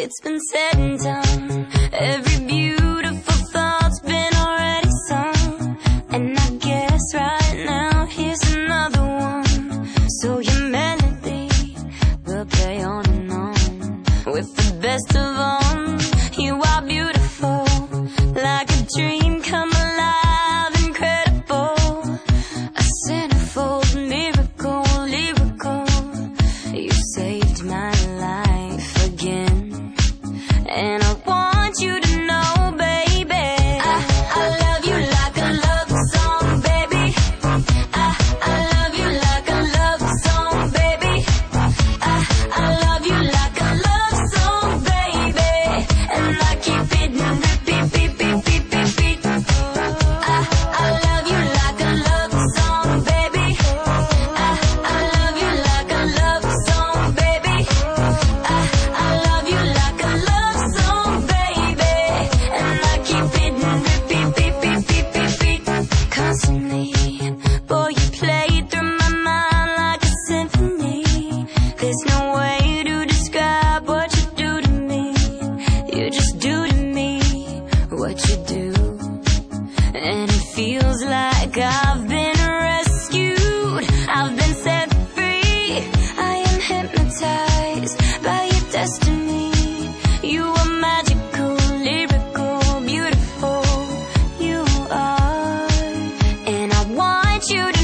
It's been said and done. Every beautiful thought's been already sung. And I guess right now here's another one. So your melody will play on and on. With the best of all. like I've been rescued. I've been set free. I am hypnotized by your destiny. You are magical, lyrical, beautiful. You are. And I want you to